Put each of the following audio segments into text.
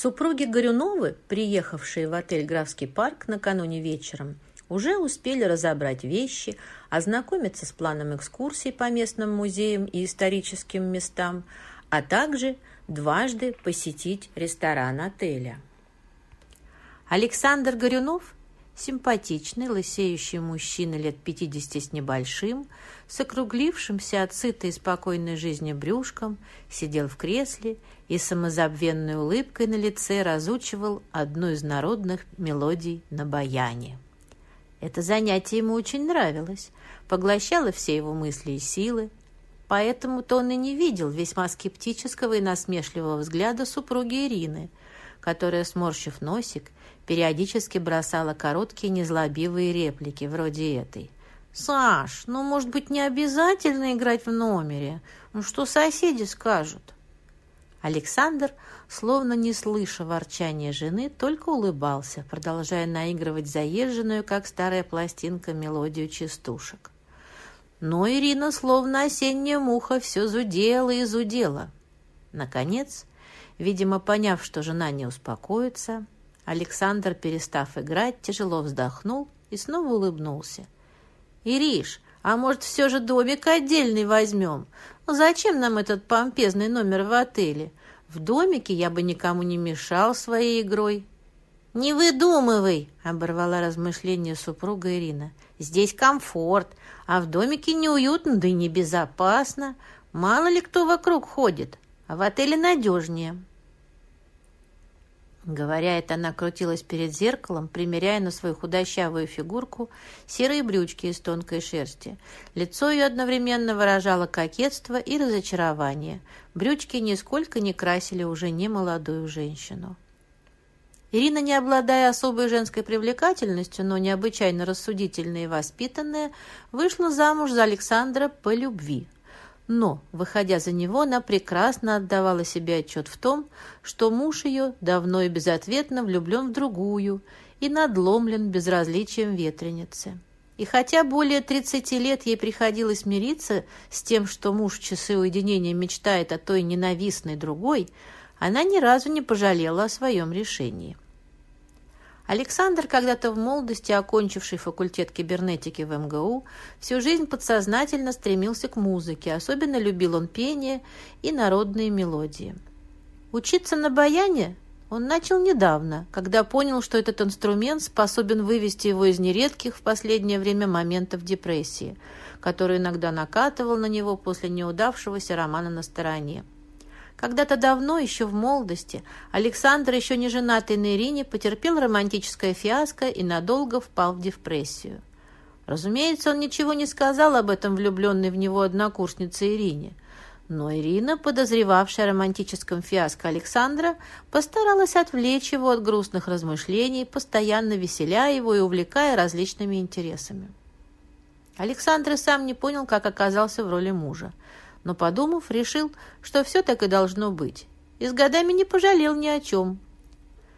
Супруги Горюновы, приехавшие в отель «Графский парк» накануне вечером, уже успели разобрать вещи, ознакомиться с планом экскурсий по местным музеям и историческим местам, а также дважды посетить ресторан отеля. Александр Горюнов, симпатичный, лысеющий мужчина лет 50 с небольшим, с округлившимся от сытой и спокойной жизни брюшком, сидел в кресле и самозабвенной улыбкой на лице разучивал одну из народных мелодий на баяне. Это занятие ему очень нравилось, поглощало все его мысли и силы, поэтому-то он и не видел весьма скептического и насмешливого взгляда супруги Ирины, которая, сморщив носик, периодически бросала короткие незлобивые реплики, вроде этой. «Саш, ну, может быть, не обязательно играть в номере? Ну, что соседи скажут?» Александр, словно не слыша ворчания жены, только улыбался, продолжая наигрывать заезженную, как старая пластинка, мелодию частушек. Но Ирина, словно осенняя муха, все зудела и зудела. Наконец, видимо, поняв, что жена не успокоится, Александр, перестав играть, тяжело вздохнул и снова улыбнулся. «Ириш, а может, все же домик отдельный возьмем? Зачем нам этот помпезный номер в отеле? В домике я бы никому не мешал своей игрой». «Не выдумывай!» — оборвала размышления супруга Ирина. «Здесь комфорт, а в домике неуютно, да и небезопасно. Мало ли кто вокруг ходит, а в отеле надежнее». Говоря это, она крутилась перед зеркалом, примеряя на свою худощавую фигурку серые брючки из тонкой шерсти. Лицо ее одновременно выражало кокетство и разочарование. Брючки нисколько не красили уже немолодую женщину. Ирина, не обладая особой женской привлекательностью, но необычайно рассудительная и воспитанная, вышла замуж за Александра по любви, но, выходя за него, она прекрасно отдавала себе отчет в том, что муж ее давно и безответно влюблен в другую и надломлен безразличием ветреницы. И хотя более 30 лет ей приходилось мириться с тем, что муж в часы уединения мечтает о той ненавистной другой, она ни разу не пожалела о своем решении. Александр, когда-то в молодости окончивший факультет кибернетики в МГУ, всю жизнь подсознательно стремился к музыке, особенно любил он пение и народные мелодии. Учиться на баяне он начал недавно, когда понял, что этот инструмент способен вывести его из нередких в последнее время моментов депрессии, который иногда накатывал на него после неудавшегося романа на стороне. Когда-то давно, еще в молодости, Александр, еще не женатый на Ирине, потерпел романтическое фиаско и надолго впал в депрессию. Разумеется, он ничего не сказал об этом влюбленной в него однокурснице Ирине. Но Ирина, подозревавшая о романтическом фиаско Александра, постаралась отвлечь его от грустных размышлений, постоянно веселяя его и увлекая различными интересами. Александр и сам не понял, как оказался в роли мужа но, подумав, решил, что все так и должно быть, и с годами не пожалел ни о чем.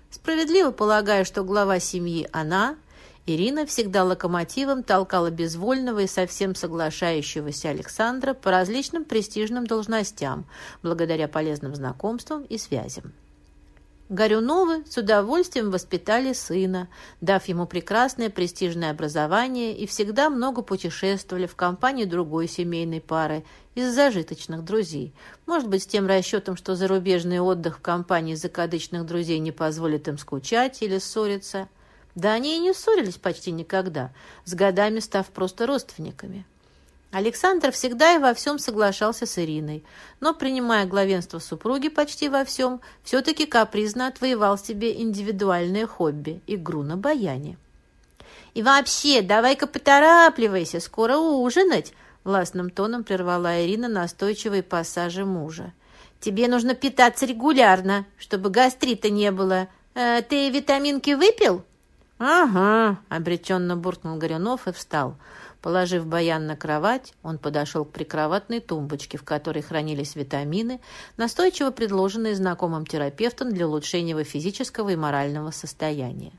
Справедливо полагая, что глава семьи она, Ирина всегда локомотивом толкала безвольного и совсем соглашающегося Александра по различным престижным должностям, благодаря полезным знакомствам и связям. Горюновы с удовольствием воспитали сына, дав ему прекрасное престижное образование и всегда много путешествовали в компании другой семейной пары из зажиточных друзей. Может быть, с тем расчетом, что зарубежный отдых в компании закадычных друзей не позволит им скучать или ссориться. Да они и не ссорились почти никогда, с годами став просто родственниками. Александр всегда и во всем соглашался с Ириной, но, принимая главенство супруги почти во всем, все-таки капризно отвоевал себе индивидуальное хобби – игру на баяне. «И вообще, давай-ка поторапливайся, скоро ужинать!» – властным тоном прервала Ирина настойчивые пассажи мужа. «Тебе нужно питаться регулярно, чтобы гастрита не было. Э, ты витаминки выпил?» «Ага», – обреченно буркнул Горюнов и встал – Положив баян на кровать, он подошел к прикроватной тумбочке, в которой хранились витамины, настойчиво предложенные знакомым терапевтом для улучшения его физического и морального состояния.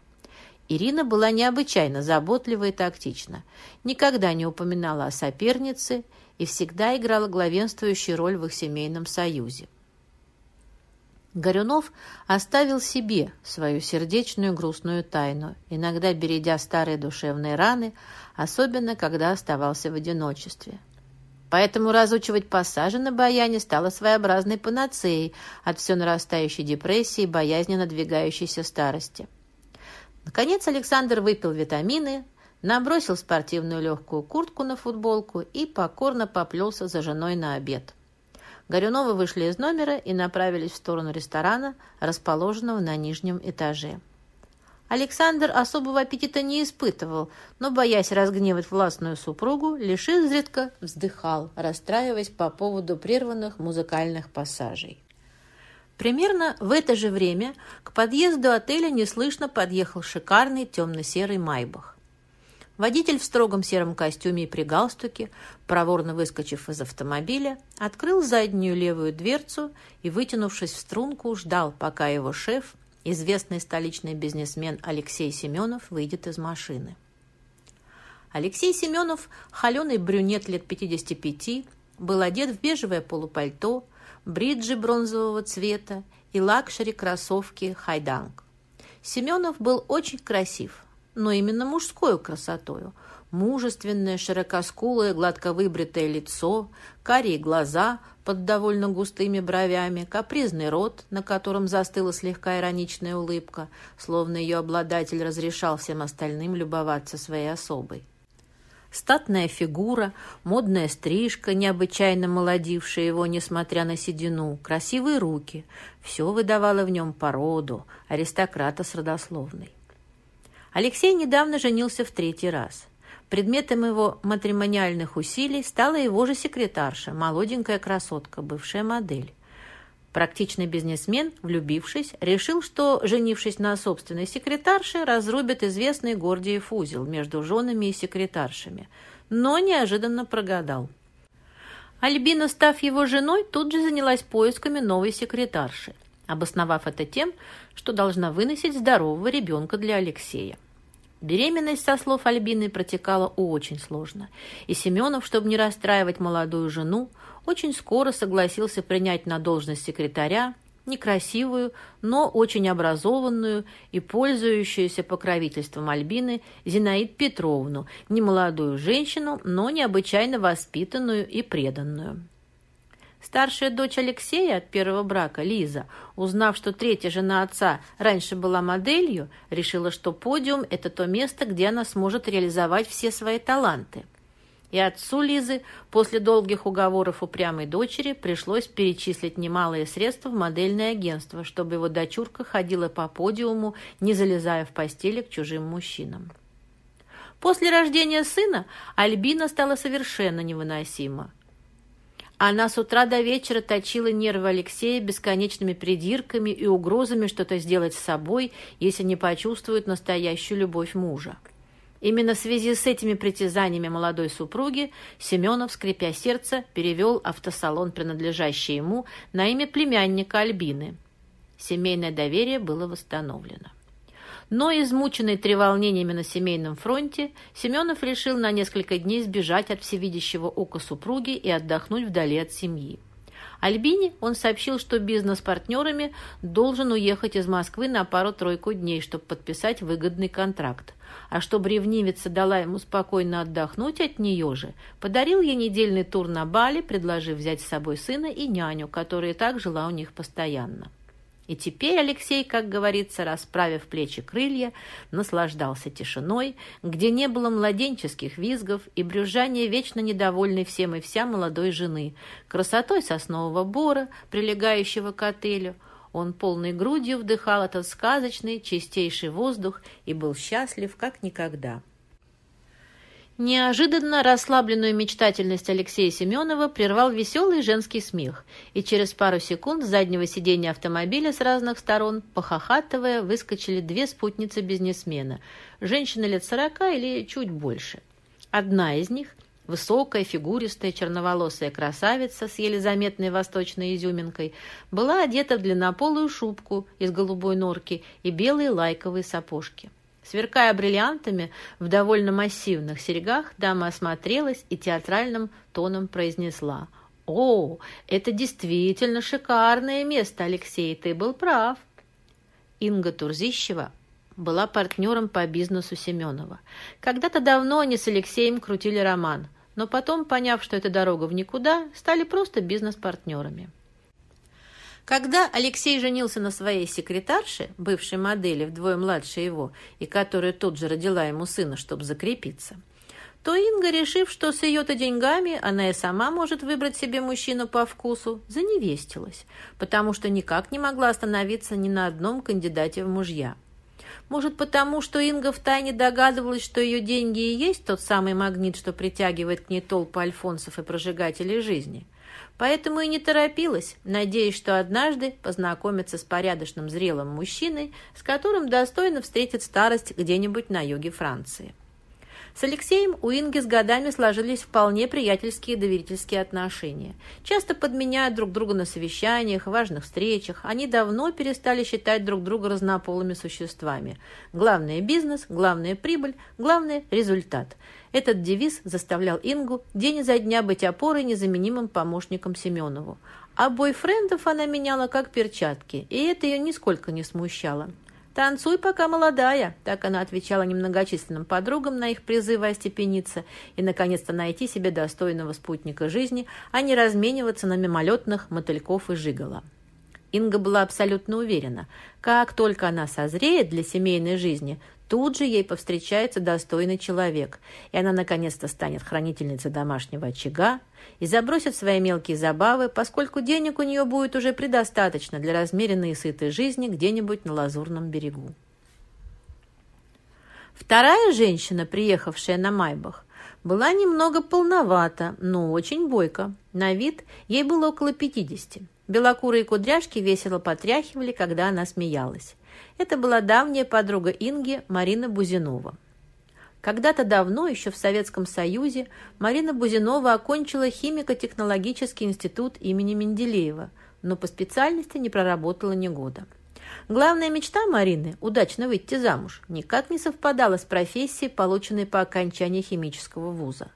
Ирина была необычайно заботлива и тактична, никогда не упоминала о сопернице и всегда играла главенствующую роль в их семейном союзе. Горюнов оставил себе свою сердечную грустную тайну, иногда бередя старые душевные раны, особенно когда оставался в одиночестве. Поэтому разучивать пассажи на баяне стало своеобразной панацеей от все нарастающей депрессии и боязни надвигающейся старости. Наконец Александр выпил витамины, набросил спортивную легкую куртку на футболку и покорно поплелся за женой на обед. Горюновы вышли из номера и направились в сторону ресторана, расположенного на нижнем этаже. Александр особого аппетита не испытывал, но, боясь разгневать властную супругу, лишь изредка вздыхал, расстраиваясь по поводу прерванных музыкальных пассажей. Примерно в это же время к подъезду отеля неслышно подъехал шикарный темно-серый майбах. Водитель в строгом сером костюме и при галстуке, проворно выскочив из автомобиля, открыл заднюю левую дверцу и, вытянувшись в струнку, ждал, пока его шеф, известный столичный бизнесмен Алексей Семенов, выйдет из машины. Алексей Семенов, холеный брюнет лет 55, был одет в бежевое полупальто, бриджи бронзового цвета и лакшери кроссовки «Хайданг». Семенов был очень красив – но именно мужскую красотою. Мужественное, широкоскулое, гладко выбритое лицо, карие глаза под довольно густыми бровями, капризный рот, на котором застыла слегка ироничная улыбка, словно ее обладатель разрешал всем остальным любоваться своей особой. Статная фигура, модная стрижка, необычайно молодившая его, несмотря на седину, красивые руки — все выдавало в нем породу, аристократа с родословной. Алексей недавно женился в третий раз. Предметом его матримониальных усилий стала его же секретарша, молоденькая красотка, бывшая модель. Практичный бизнесмен, влюбившись, решил, что, женившись на собственной секретарше, разрубит известный Гордиев узел между женами и секретаршами, но неожиданно прогадал. Альбина, став его женой, тут же занялась поисками новой секретарши обосновав это тем, что должна выносить здорового ребенка для Алексея. Беременность, со слов Альбины, протекала очень сложно, и Семенов, чтобы не расстраивать молодую жену, очень скоро согласился принять на должность секретаря некрасивую, но очень образованную и пользующуюся покровительством Альбины Зинаид Петровну, немолодую женщину, но необычайно воспитанную и преданную. Старшая дочь Алексея от первого брака, Лиза, узнав, что третья жена отца раньше была моделью, решила, что подиум – это то место, где она сможет реализовать все свои таланты. И отцу Лизы после долгих уговоров упрямой дочери пришлось перечислить немалые средства в модельное агентство, чтобы его дочурка ходила по подиуму, не залезая в постели к чужим мужчинам. После рождения сына Альбина стала совершенно невыносима. Она с утра до вечера точила нервы Алексея бесконечными придирками и угрозами что-то сделать с собой, если не почувствует настоящую любовь мужа. Именно в связи с этими притязаниями молодой супруги Семенов, скрипя сердце, перевел автосалон, принадлежащий ему, на имя племянника Альбины. Семейное доверие было восстановлено. Но, измученный треволнениями на семейном фронте, Семенов решил на несколько дней сбежать от всевидящего ока супруги и отдохнуть вдали от семьи. Альбине он сообщил, что бизнес-партнерами должен уехать из Москвы на пару-тройку дней, чтобы подписать выгодный контракт. А чтобы ревнивица дала ему спокойно отдохнуть от нее же, подарил ей недельный тур на Бали, предложив взять с собой сына и няню, которая так жила у них постоянно. И теперь Алексей, как говорится, расправив плечи крылья, наслаждался тишиной, где не было младенческих визгов и брюзжания вечно недовольной всем и вся молодой жены, красотой соснового бора, прилегающего к отелю. Он полной грудью вдыхал этот сказочный, чистейший воздух и был счастлив, как никогда. Неожиданно расслабленную мечтательность Алексея Семенова прервал веселый женский смех, и через пару секунд с заднего сиденья автомобиля с разных сторон, похохатывая, выскочили две спутницы бизнесмена, женщина лет сорока или чуть больше. Одна из них, высокая, фигуристая, черноволосая красавица с еле заметной восточной изюминкой, была одета в длиннополую шубку из голубой норки и белые лайковые сапожки. Сверкая бриллиантами в довольно массивных серьгах, дама осмотрелась и театральным тоном произнесла «О, это действительно шикарное место, Алексей, ты был прав». Инга Турзищева была партнером по бизнесу Семенова. Когда-то давно они с Алексеем крутили роман, но потом, поняв, что это дорога в никуда, стали просто бизнес-партнерами. Когда Алексей женился на своей секретарше, бывшей модели вдвое младше его, и которая тут же родила ему сына, чтобы закрепиться, то Инга, решив, что с ее-то деньгами она и сама может выбрать себе мужчину по вкусу, заневестилась, потому что никак не могла остановиться ни на одном кандидате в мужья. Может, потому что Инга втайне догадывалась, что ее деньги и есть тот самый магнит, что притягивает к ней толпы альфонсов и прожигателей жизни. Поэтому и не торопилась, надеясь, что однажды познакомится с порядочным зрелым мужчиной, с которым достойно встретит старость где-нибудь на юге Франции. С Алексеем у Инги с годами сложились вполне приятельские и доверительские отношения. Часто подменяя друг друга на совещаниях, важных встречах, они давно перестали считать друг друга разнополыми существами. Главное – бизнес, главное – прибыль, главное – результат. Этот девиз заставлял Ингу день изо дня быть опорой незаменимым помощником Семенову. А бойфрендов она меняла как перчатки, и это ее нисколько не смущало. «Танцуй, пока молодая», — так она отвечала немногочисленным подругам на их призывы остепениться и, наконец-то, найти себе достойного спутника жизни, а не размениваться на мимолетных мотыльков и жигала. Инга была абсолютно уверена, как только она созреет для семейной жизни, тут же ей повстречается достойный человек, и она наконец-то станет хранительницей домашнего очага и забросит свои мелкие забавы, поскольку денег у нее будет уже предостаточно для размеренной и сытой жизни где-нибудь на Лазурном берегу. Вторая женщина, приехавшая на Майбах, была немного полновата, но очень бойко. На вид ей было около пятидесяти. Белокурые кудряшки весело потряхивали, когда она смеялась. Это была давняя подруга Инги Марина Бузинова. Когда-то давно, еще в Советском Союзе, Марина Бузинова окончила химико-технологический институт имени Менделеева, но по специальности не проработала ни года. Главная мечта Марины – удачно выйти замуж – никак не совпадала с профессией, полученной по окончании химического вуза.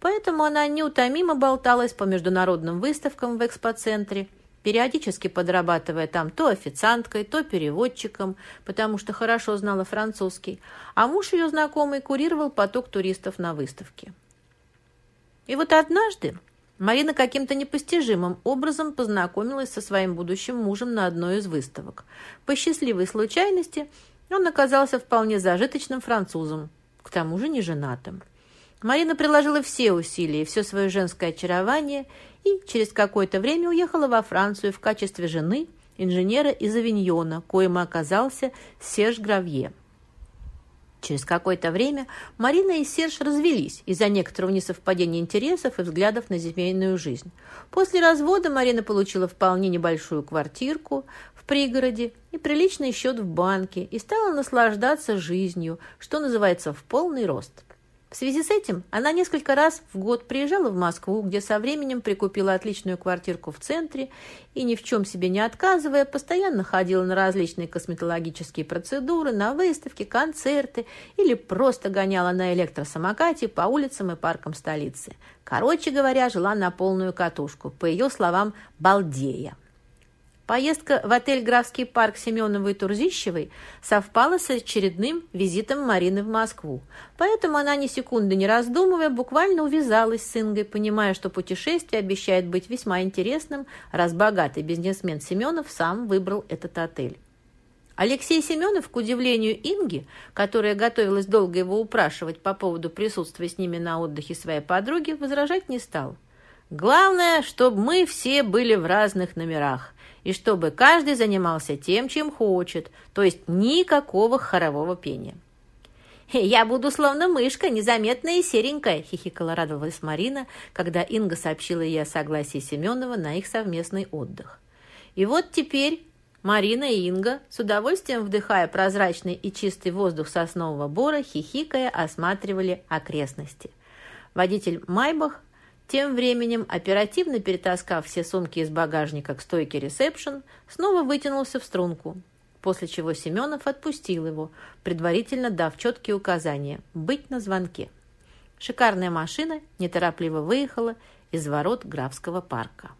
Поэтому она неутомимо болталась по международным выставкам в экспоцентре – периодически подрабатывая там то официанткой, то переводчиком, потому что хорошо знала французский, а муж ее знакомый курировал поток туристов на выставке. И вот однажды Марина каким-то непостижимым образом познакомилась со своим будущим мужем на одной из выставок. По счастливой случайности он оказался вполне зажиточным французом, к тому же не женатым. Марина приложила все усилия все свое женское очарование и через какое-то время уехала во Францию в качестве жены инженера из Авиньона, коим оказался Серж Гравье. Через какое-то время Марина и Серж развелись из-за некоторого несовпадения интересов и взглядов на семейную жизнь. После развода Марина получила вполне небольшую квартирку в пригороде и приличный счет в банке и стала наслаждаться жизнью, что называется, в полный рост. В связи с этим она несколько раз в год приезжала в Москву, где со временем прикупила отличную квартирку в центре и, ни в чем себе не отказывая, постоянно ходила на различные косметологические процедуры, на выставки, концерты или просто гоняла на электросамокате по улицам и паркам столицы. Короче говоря, жила на полную катушку, по ее словам, балдея. Поездка в отель «Графский парк» Семеновой и Турзищевой совпала с очередным визитом Марины в Москву. Поэтому она ни секунды не раздумывая буквально увязалась с Ингой, понимая, что путешествие обещает быть весьма интересным, раз богатый бизнесмен Семенов сам выбрал этот отель. Алексей Семенов, к удивлению Инги, которая готовилась долго его упрашивать по поводу присутствия с ними на отдыхе своей подруги, возражать не стал. «Главное, чтобы мы все были в разных номерах и чтобы каждый занимался тем, чем хочет, то есть никакого хорового пения. «Я буду словно мышка, незаметная и серенькая», — хихикала радовалась Марина, когда Инга сообщила ей о согласии Семенова на их совместный отдых. И вот теперь Марина и Инга, с удовольствием вдыхая прозрачный и чистый воздух соснового бора, хихикая, осматривали окрестности. Водитель Майбах тем временем, оперативно перетаскав все сумки из багажника к стойке ресепшн, снова вытянулся в струнку, после чего Семенов отпустил его, предварительно дав четкие указания – быть на звонке. Шикарная машина неторопливо выехала из ворот графского парка.